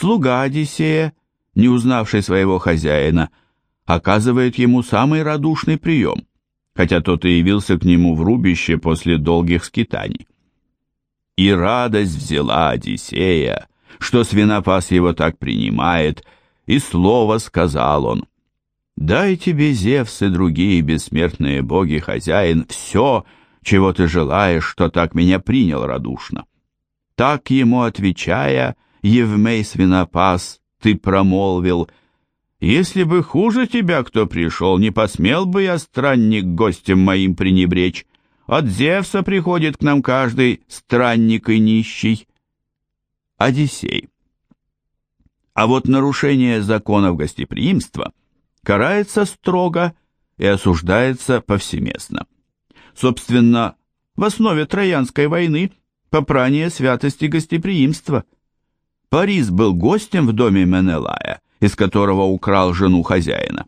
Слуга Одиссея, не узнавший своего хозяина, оказывает ему самый радушный прием, хотя тот и явился к нему в рубище после долгих скитаний. И радость взяла Одиссея, что свинопас его так принимает, и слово сказал он. «Дай тебе, Зевс и другие бессмертные боги, хозяин, все, чего ты желаешь, что так меня принял радушно». Так ему отвечая, Евмей свинопас, ты промолвил, «Если бы хуже тебя кто пришел, не посмел бы я, странник, гостем моим пренебречь. От Зевса приходит к нам каждый странник и нищий». Одиссей. А вот нарушение законов гостеприимства карается строго и осуждается повсеместно. Собственно, в основе Троянской войны попрание святости гостеприимства. Парис был гостем в доме Менелая, из которого украл жену хозяина.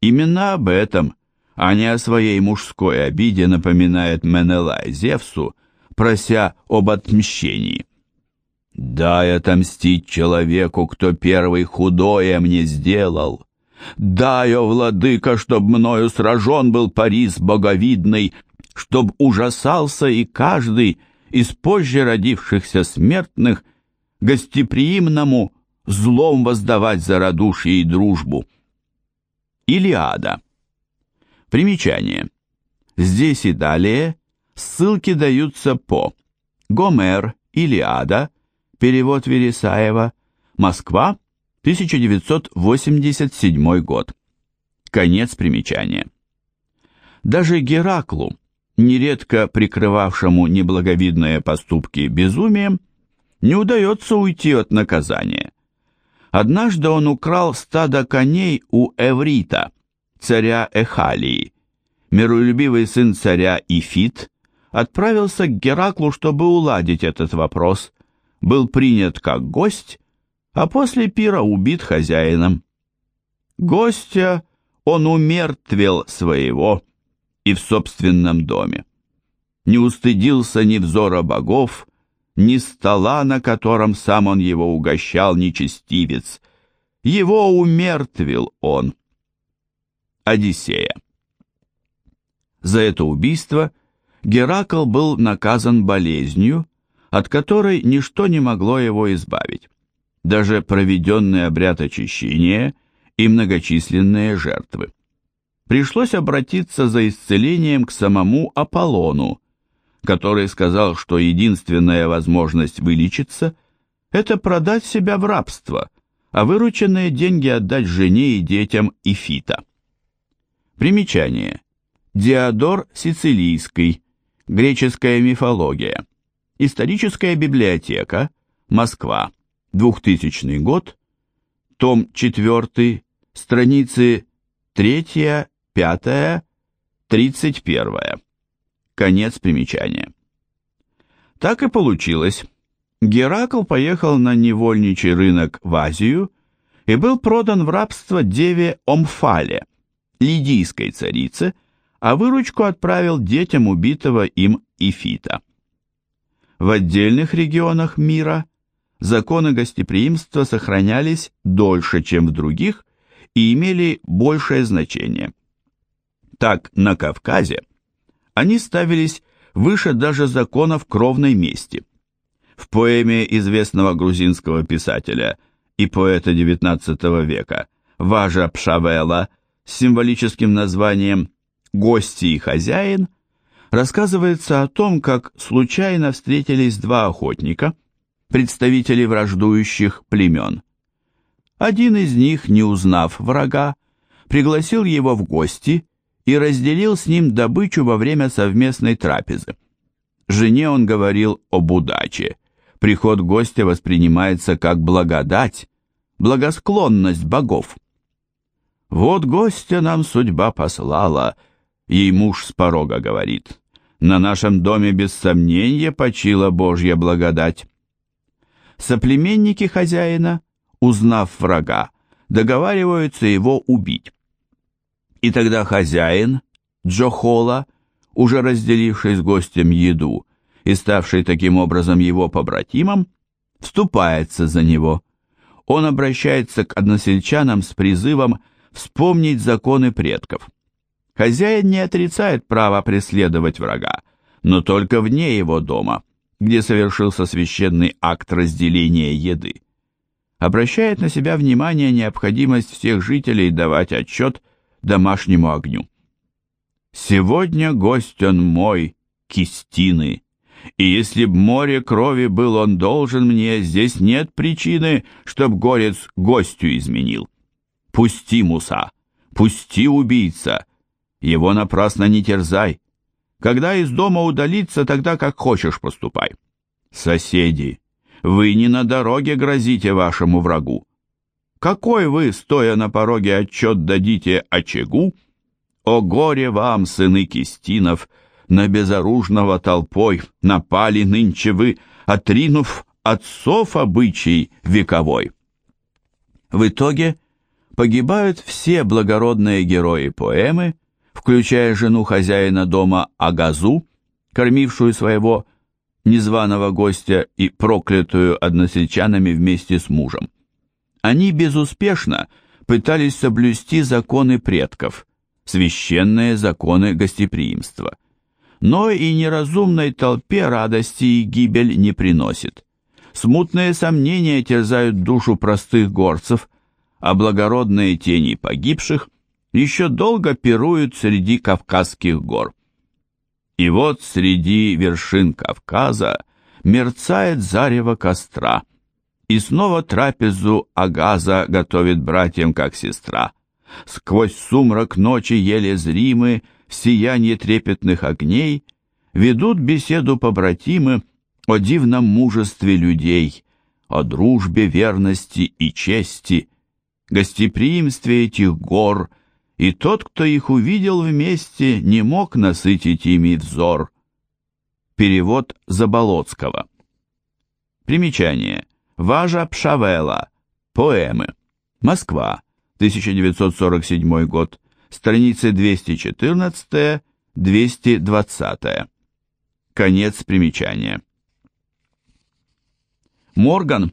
Именно об этом, а не о своей мужской обиде, напоминает Менелай Зевсу, прося об отмщении. Дай отомстить человеку, кто первый худое мне сделал. Дай, о владыка, чтоб мною сражен был Парис боговидный, чтоб ужасался и каждый из позже родившихся смертных гостеприимному злом воздавать за радушие и дружбу. Илиада. Примечание. Здесь и далее ссылки даются по Гомер, Илиада, Перевод Вересаева. Москва, 1987 год. Конец примечания. Даже Гераклу, нередко прикрывавшему неблаговидные поступки безумием, не удается уйти от наказания. Однажды он украл стадо коней у Эврита, царя Эхалии. Миролюбивый сын царя Ифит отправился к Гераклу, чтобы уладить этот вопрос, был принят как гость, а после пира убит хозяином. Гостя он умертвил своего и в собственном доме. Не устыдился ни взора богов, ни стола, на котором сам он его угощал, нечестивец. Его умертвил он. Одиссея. За это убийство Геракл был наказан болезнью, от которой ничто не могло его избавить, даже проведенный обряд очищения и многочисленные жертвы. Пришлось обратиться за исцелением к самому Аполлону, который сказал, что единственная возможность вылечиться – это продать себя в рабство, а вырученные деньги отдать жене и детям Ифита. Примечание. Диодор Сицилийский. Греческая мифология. Историческая библиотека, Москва, 2000 год, том 4, страницы 3, 5, 31. Конец примечания. Так и получилось. Геракл поехал на невольничий рынок в Азию и был продан в рабство деве Омфале, лидийской царице, а выручку отправил детям убитого им Ифита. В отдельных регионах мира законы гостеприимства сохранялись дольше, чем в других, и имели большее значение. Так, на Кавказе они ставились выше даже законов кровной мести. В поэме известного грузинского писателя и поэта XIX века Важа Пшавела с символическим названием «Гости и хозяин» рассказывается о том, как случайно встретились два охотника, представители враждующих племен. Один из них, не узнав врага, пригласил его в гости и разделил с ним добычу во время совместной трапезы. Жене он говорил об удаче. Приход гостя воспринимается как благодать, благосклонность богов. «Вот гостя нам судьба послала», — ей муж с порога говорит. На нашем доме без сомнения почила Божья благодать. Соплеменники хозяина, узнав врага, договариваются его убить. И тогда хозяин, Джохола, уже разделивший с гостем еду и ставший таким образом его побратимом, вступается за него. он обращается к односельчанам с призывом вспомнить законы предков. Хозяин не отрицает права преследовать врага, но только вне его дома, где совершился священный акт разделения еды. Обращает на себя внимание необходимость всех жителей давать отчет домашнему огню. «Сегодня гость он мой, кистины, и если б море крови был он должен мне, здесь нет причины, чтоб горец гостю изменил. Пусти, Муса, пусти, убийца, его напрасно не терзай. Когда из дома удалиться, тогда как хочешь поступай. Соседи, вы не на дороге грозите вашему врагу. Какой вы, стоя на пороге, отчет дадите очагу? О горе вам, сыны Кистинов, на безоружного толпой напали нынче вы, отринув отцов обычай вековой. В итоге погибают все благородные герои поэмы, включая жену хозяина дома Агазу, кормившую своего незваного гостя и проклятую односельчанами вместе с мужем. Они безуспешно пытались соблюсти законы предков, священные законы гостеприимства. Но и неразумной толпе радости и гибель не приносит. Смутные сомнения терзают душу простых горцев, а благородные тени погибших еще долго пируют среди Кавказских гор. И вот среди вершин Кавказа мерцает зарево костра, и снова трапезу Агаза готовит братьям как сестра. Сквозь сумрак ночи еле зримы, сияние трепетных огней, ведут беседу побратимы о дивном мужестве людей, о дружбе, верности и чести, гостеприимстве этих гор — и тот, кто их увидел вместе, не мог насытить ими взор. Перевод Заболоцкого. Примечание. Важа Пшавела. Поэмы. Москва. 1947 год. Страницы 214-220. Конец примечания. Морган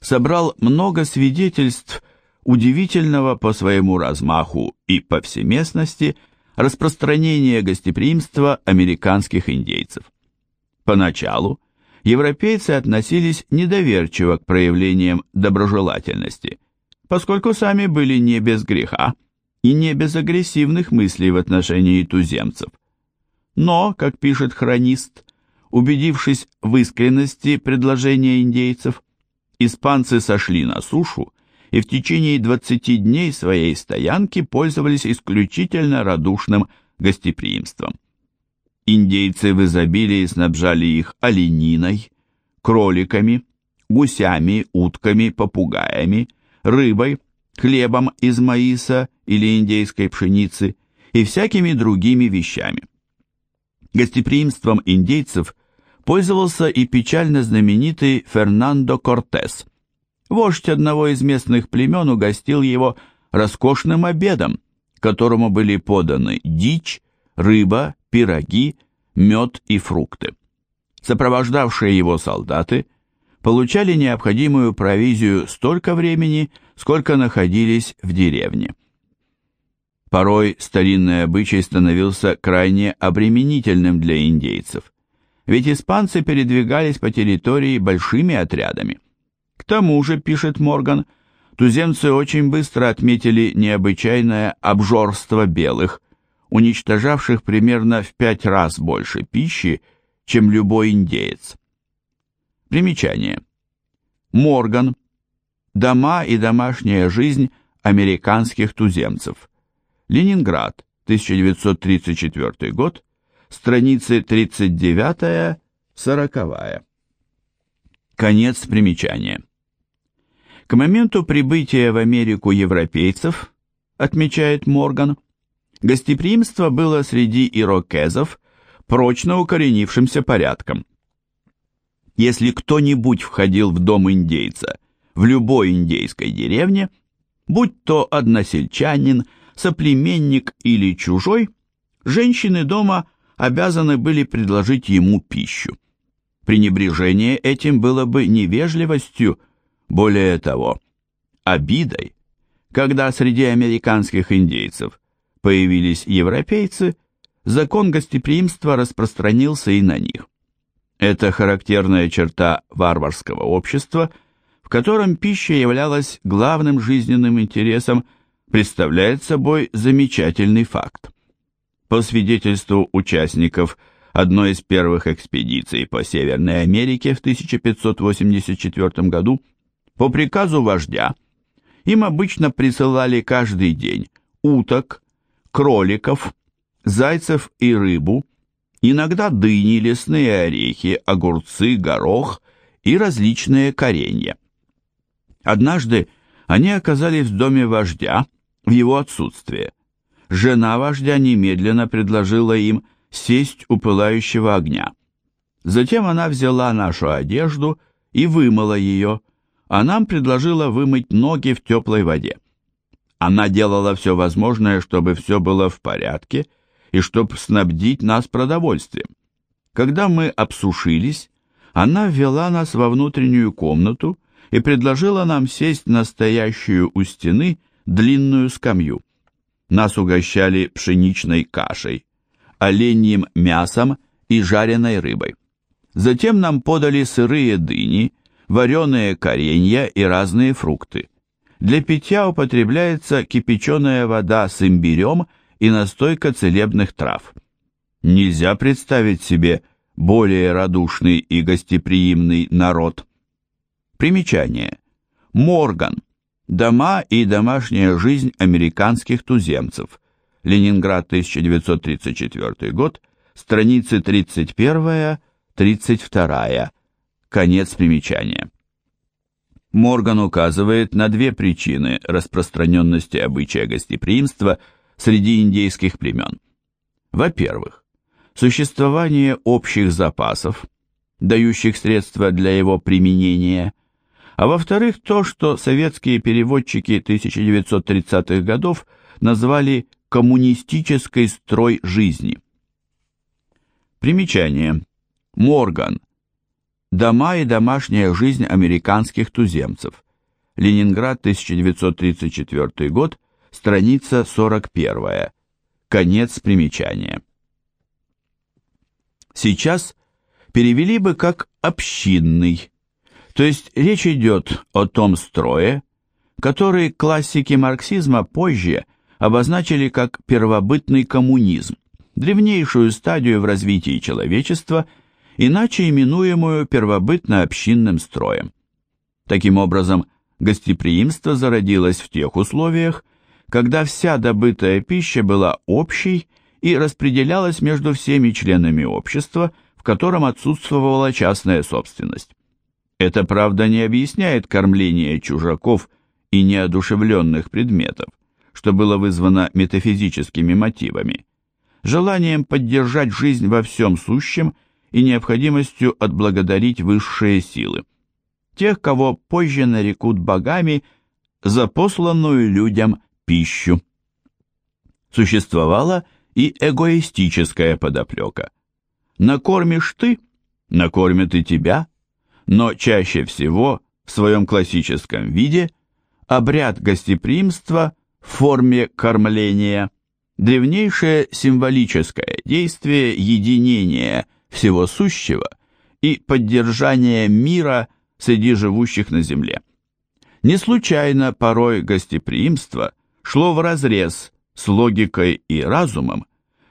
собрал много свидетельств удивительного по своему размаху и повсеместности распространения гостеприимства американских индейцев. Поначалу европейцы относились недоверчиво к проявлениям доброжелательности, поскольку сами были не без греха и не без агрессивных мыслей в отношении туземцев. Но, как пишет хронист, убедившись в искренности предложения индейцев, испанцы сошли на сушу и в течение 20 дней своей стоянки пользовались исключительно радушным гостеприимством. Индейцы в изобилии снабжали их олениной, кроликами, гусями, утками, попугаями, рыбой, хлебом из маиса или индейской пшеницы и всякими другими вещами. Гостеприимством индейцев пользовался и печально знаменитый Фернандо Кортес – Вождь одного из местных племен угостил его роскошным обедом, которому были поданы дичь, рыба, пироги, мед и фрукты. Сопровождавшие его солдаты получали необходимую провизию столько времени, сколько находились в деревне. Порой старинный обычай становился крайне обременительным для индейцев, ведь испанцы передвигались по территории большими отрядами. К тому же, пишет Морган, туземцы очень быстро отметили необычайное обжорство белых, уничтожавших примерно в пять раз больше пищи, чем любой индеец. Примечание. Морган. Дома и домашняя жизнь американских туземцев. Ленинград, 1934 год, страницы 39-40. Конец примечания. К моменту прибытия в Америку европейцев, отмечает Морган, гостеприимство было среди ирокезов прочно укоренившимся порядком. Если кто-нибудь входил в дом индейца в любой индейской деревне, будь то односельчанин, соплеменник или чужой, женщины дома обязаны были предложить ему пищу. Пренебрежение этим было бы невежливостью, более того, обидой, когда среди американских индейцев появились европейцы, закон гостеприимства распространился и на них. Это характерная черта варварского общества, в котором пища являлась главным жизненным интересом, представляет собой замечательный факт. По свидетельству участников одной из первых экспедиций по Северной Америке в 1584 году, по приказу вождя, им обычно присылали каждый день уток, кроликов, зайцев и рыбу, иногда дыни, лесные орехи, огурцы, горох и различные коренья. Однажды они оказались в доме вождя в его отсутствие. Жена вождя немедленно предложила им сесть у пылающего огня. Затем она взяла нашу одежду и вымыла ее, а нам предложила вымыть ноги в теплой воде. Она делала все возможное, чтобы все было в порядке и чтобы снабдить нас продовольствием. Когда мы обсушились, она ввела нас во внутреннюю комнату и предложила нам сесть на стоящую у стены длинную скамью. Нас угощали пшеничной кашей, оленьим мясом и жареной рыбой. Затем нам подали сырые дыни, вареные коренья и разные фрукты. Для питья употребляется кипяченая вода с имбирем и настойка целебных трав. Нельзя представить себе более радушный и гостеприимный народ. Примечание. Морган. Дома и домашняя жизнь американских туземцев. Ленинград, 1934 год, страницы 31-32. Конец примечания. Морган указывает на две причины распространенности обычая гостеприимства среди индейских племен. Во-первых, существование общих запасов, дающих средства для его применения, а во-вторых, то, что советские переводчики 1930-х годов назвали коммунистической строй жизни. Примечание. Морган. Дома и домашняя жизнь американских туземцев. Ленинград, 1934 год, страница 41. Конец примечания. Сейчас перевели бы как «общинный», то есть речь идет о том строе, который классики марксизма позже обозначили как первобытный коммунизм, древнейшую стадию в развитии человечества – иначе именуемую первобытно-общинным строем. Таким образом, гостеприимство зародилось в тех условиях, когда вся добытая пища была общей и распределялась между всеми членами общества, в котором отсутствовала частная собственность. Это, правда, не объясняет кормление чужаков и неодушевленных предметов, что было вызвано метафизическими мотивами, желанием поддержать жизнь во всем сущем и необходимостью отблагодарить высшие силы, тех, кого позже нарекут богами за посланную людям пищу. Существовала и эгоистическая подоплека. Накормишь ты, накормят и тебя, но чаще всего в своем классическом виде обряд гостеприимства в форме кормления, древнейшее символическое действие единения всего сущего и поддержания мира среди живущих на земле. Не случайно порой гостеприимство шло вразрез с логикой и разумом,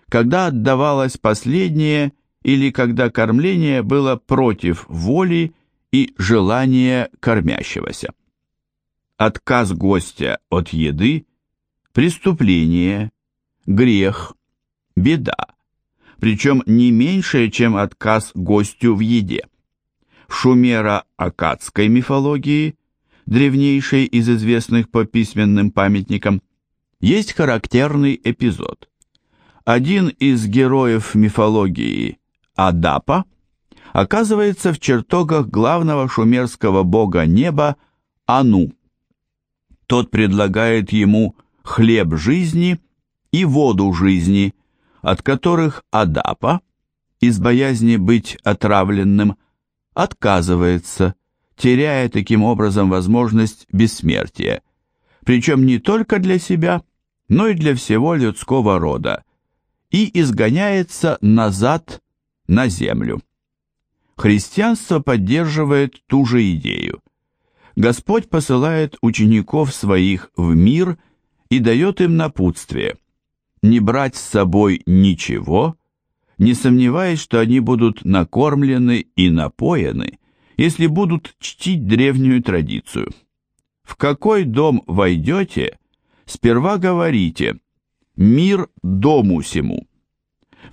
когда отдавалось последнее или когда кормление было против воли и желания кормящегося. Отказ гостя от еды – преступление, грех, беда причем не меньшее, чем отказ гостю в еде. В шумеро-акадской мифологии, древнейшей из известных по письменным памятникам, есть характерный эпизод. Один из героев мифологии, Адапа, оказывается в чертогах главного шумерского бога неба Ану. Тот предлагает ему хлеб жизни и воду жизни – от которых Адапа, из боязни быть отравленным, отказывается, теряя таким образом возможность бессмертия, причем не только для себя, но и для всего людского рода, и изгоняется назад на землю. Христианство поддерживает ту же идею. Господь посылает учеников своих в мир и дает им напутствие не брать с собой ничего, не сомневаясь, что они будут накормлены и напоены, если будут чтить древнюю традицию. В какой дом войдете, сперва говорите «Мир дому сему».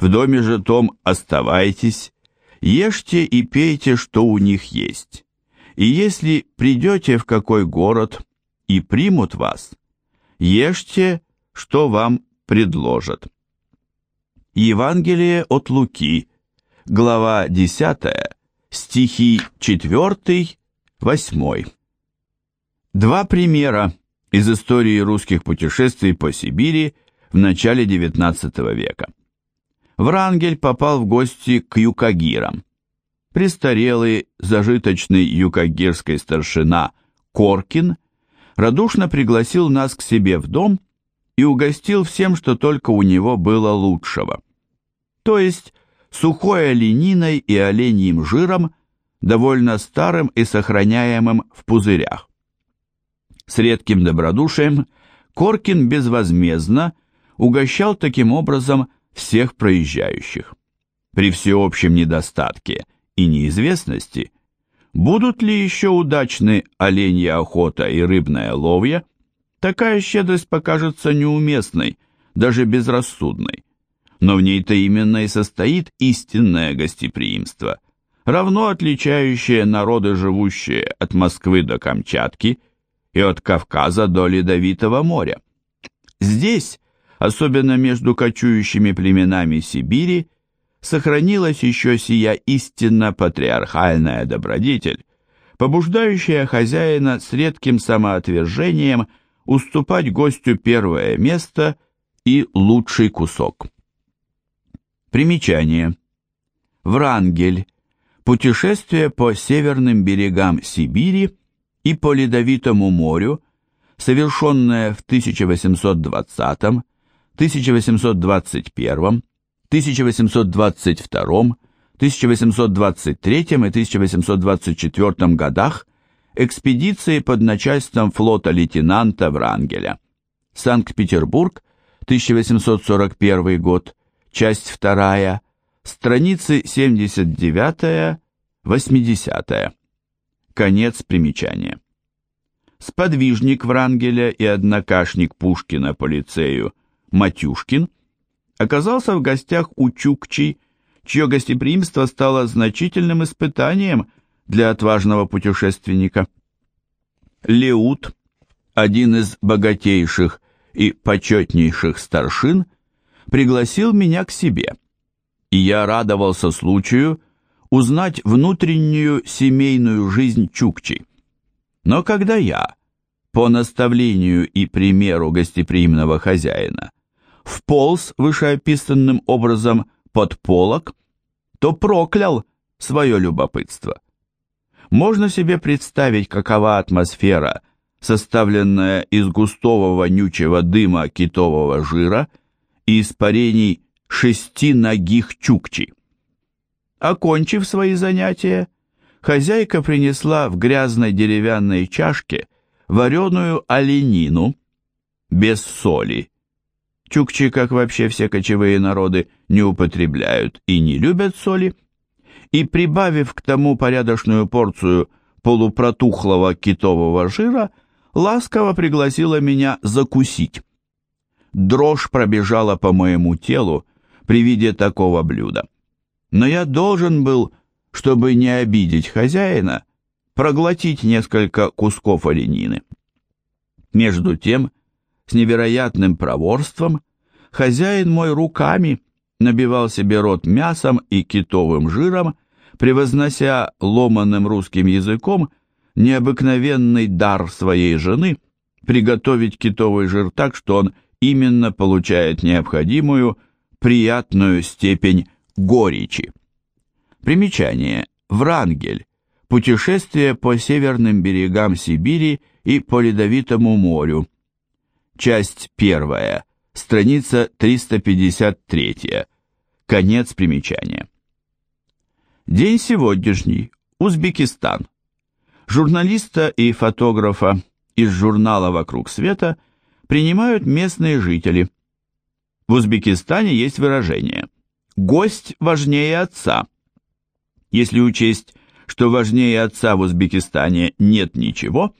В доме же том оставайтесь, ешьте и пейте, что у них есть. И если придете в какой город и примут вас, ешьте, что вам предложат. Евангелие от Луки, глава 10, стихи 4, 8. Два примера из истории русских путешествий по Сибири в начале XIX века. Врангель попал в гости к юкагирам. Престарелый, зажиточный юкагирский старшина Коркин радушно пригласил нас к себе в дом и угостил всем, что только у него было лучшего. То есть сухой олениной и оленьим жиром, довольно старым и сохраняемым в пузырях. С редким добродушием Коркин безвозмездно угощал таким образом всех проезжающих. При всеобщем недостатке и неизвестности, будут ли еще удачны оленья охота и рыбная ловья, такая щедрость покажется неуместной, даже безрассудной. Но в ней-то именно и состоит истинное гостеприимство, равно отличающее народы, живущие от Москвы до Камчатки и от Кавказа до Ледовитого моря. Здесь особенно между кочующими племенами Сибири, сохранилась еще сия истинно патриархальная добродетель, побуждающая хозяина с редким самоотвержением уступать гостю первое место и лучший кусок. Примечание. Врангель. Путешествие по северным берегам Сибири и по Ледовитому морю, совершенное в 1820 1821, 1822, 1823 и 1824 годах экспедиции под начальством флота лейтенанта Врангеля. Санкт-Петербург, 1841 год, часть 2, страницы 79-80. Конец примечания. Сподвижник Врангеля и однокашник Пушкина по лицею Матюшкин оказался в гостях у Чукчи, чье гостеприимство стало значительным испытанием для отважного путешественника. Леут, один из богатейших и почетнейших старшин, пригласил меня к себе, и я радовался случаю узнать внутреннюю семейную жизнь Чукчи. Но когда я, по наставлению и примеру гостеприимного хозяина, вполз вышеописанным образом под полок, то проклял свое любопытство. Можно себе представить, какова атмосфера, составленная из густого вонючего дыма китового жира и испарений шести ногих чукчи. Окончив свои занятия, хозяйка принесла в грязной деревянной чашке вареную оленину без соли Чукчи, как вообще все кочевые народы, не употребляют и не любят соли, и, прибавив к тому порядочную порцию полупротухлого китового жира, ласково пригласила меня закусить. Дрожь пробежала по моему телу при виде такого блюда. Но я должен был, чтобы не обидеть хозяина, проглотить несколько кусков оленины. Между тем, с невероятным проворством, хозяин мой руками набивал себе рот мясом и китовым жиром, превознося ломаным русским языком необыкновенный дар своей жены приготовить китовый жир так, что он именно получает необходимую приятную степень горечи. Примечание. Врангель. Путешествие по северным берегам Сибири и по Ледовитому морю. Часть первая. Страница 353. Конец примечания. День сегодняшний. Узбекистан. Журналиста и фотографа из журнала «Вокруг света» принимают местные жители. В Узбекистане есть выражение «гость важнее отца». Если учесть, что важнее отца в Узбекистане нет ничего,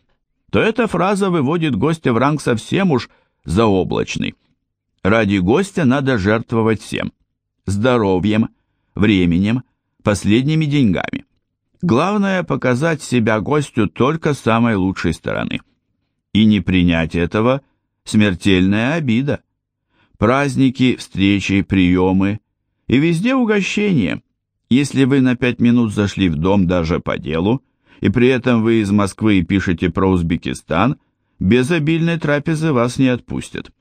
то эта фраза выводит гостя в ранг совсем уж заоблачный. Ради гостя надо жертвовать всем – здоровьем, временем, последними деньгами. Главное – показать себя гостю только с самой лучшей стороны. И не принять этого – смертельная обида. Праздники, встречи, приемы и везде угощение. Если вы на пять минут зашли в дом даже по делу, и при этом вы из Москвы пишете про Узбекистан, без обильной трапезы вас не отпустят.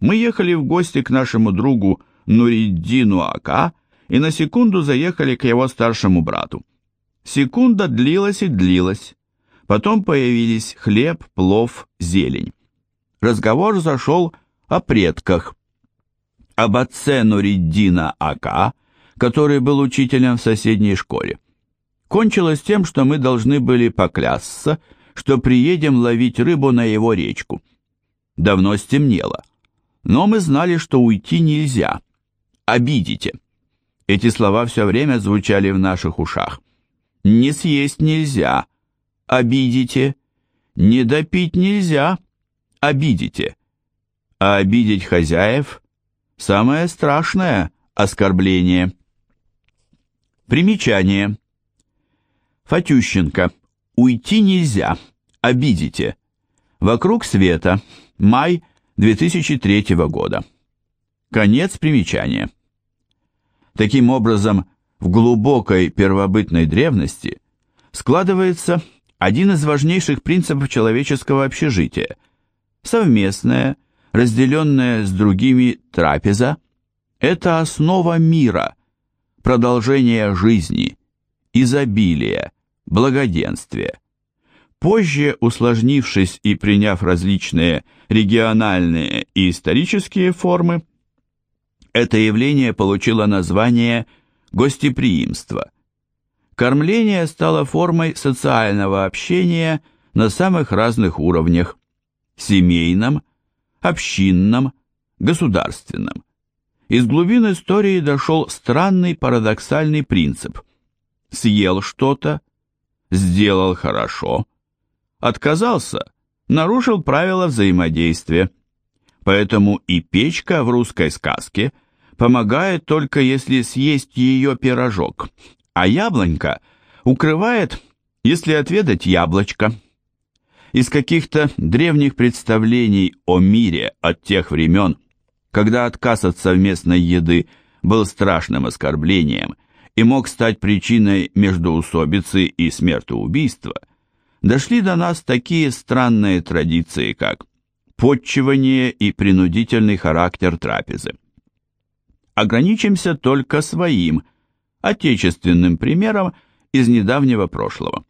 Мы ехали в гости к нашему другу Нуриддину Ака и на секунду заехали к его старшему брату. Секунда длилась и длилась. Потом появились хлеб, плов, зелень. Разговор зашел о предках. Об отце Нуриддина Ака, который был учителем в соседней школе. Кончилось тем, что мы должны были поклясться, что приедем ловить рыбу на его речку. Давно стемнело. Но мы знали, что уйти нельзя. Обидите. Эти слова все время звучали в наших ушах. Не съесть нельзя. Обидите. Не допить нельзя. Обидите. А обидеть хозяев – самое страшное оскорбление. Примечание. Фатющенко. Уйти нельзя. Обидите. Вокруг света. Май 2003 года. Конец примечания. Таким образом, в глубокой первобытной древности складывается один из важнейших принципов человеческого общежития – совместная, разделенная с другими трапеза – это основа мира, продолжение жизни, изобилия, благоденствия. Позже, усложнившись и приняв различные региональные и исторические формы, это явление получило название гостеприимство. Кормление стало формой социального общения на самых разных уровнях – семейном, общинном, государственном. Из глубин истории дошел странный парадоксальный принцип. Съел что-то, сделал хорошо – отказался, нарушил правила взаимодействия. Поэтому и печка в русской сказке помогает только если съесть ее пирожок, а яблонька укрывает, если отведать яблочко. Из каких-то древних представлений о мире от тех времен, когда отказ от совместной еды был страшным оскорблением и мог стать причиной междоусобицы и смертоубийства – дошли до нас такие странные традиции, как подчивание и принудительный характер трапезы. Ограничимся только своим, отечественным примером из недавнего прошлого.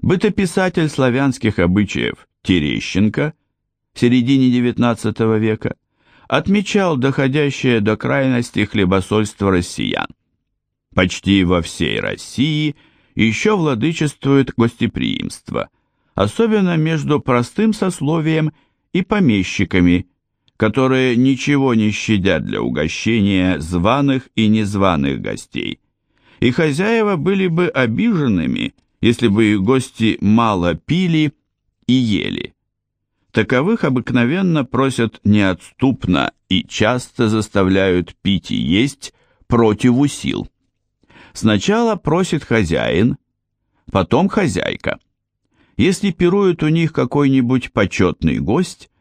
Бытописатель славянских обычаев Терещенко в середине XIX века отмечал доходящее до крайности хлебосольство россиян. Почти во всей России – еще владычествует гостеприимство, особенно между простым сословием и помещиками, которые ничего не щадят для угощения званых и незваных гостей. И хозяева были бы обиженными, если бы их гости мало пили и ели. Таковых обыкновенно просят неотступно и часто заставляют пить и есть противу сил. Сначала просит хозяин, потом хозяйка. Если пирует у них какой-нибудь почетный гость,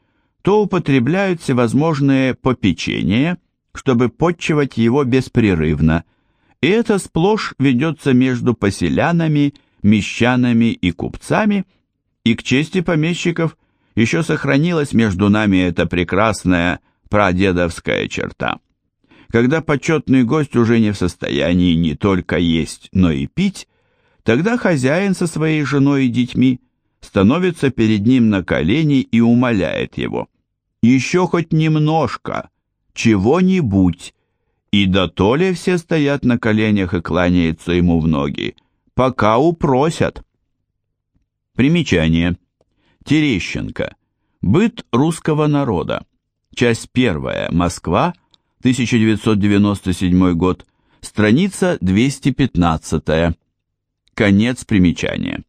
то употребляют всевозможные попечения, чтобы подчивать его беспрерывно, и это сплошь ведется между поселянами, мещанами и купцами, и к чести помещиков еще сохранилась между нами эта прекрасная прадедовская черта. Когда почетный гость уже не в состоянии не только есть, но и пить, Тогда хозяин со своей женой и детьми становится перед ним на колени и умоляет его. «Еще хоть немножко, чего-нибудь». И да то ли все стоят на коленях и кланяются ему в ноги, пока упросят. Примечание. Терещенко. Быт русского народа. Часть первая. Москва. 1997 год. Страница 215. Конец примечания.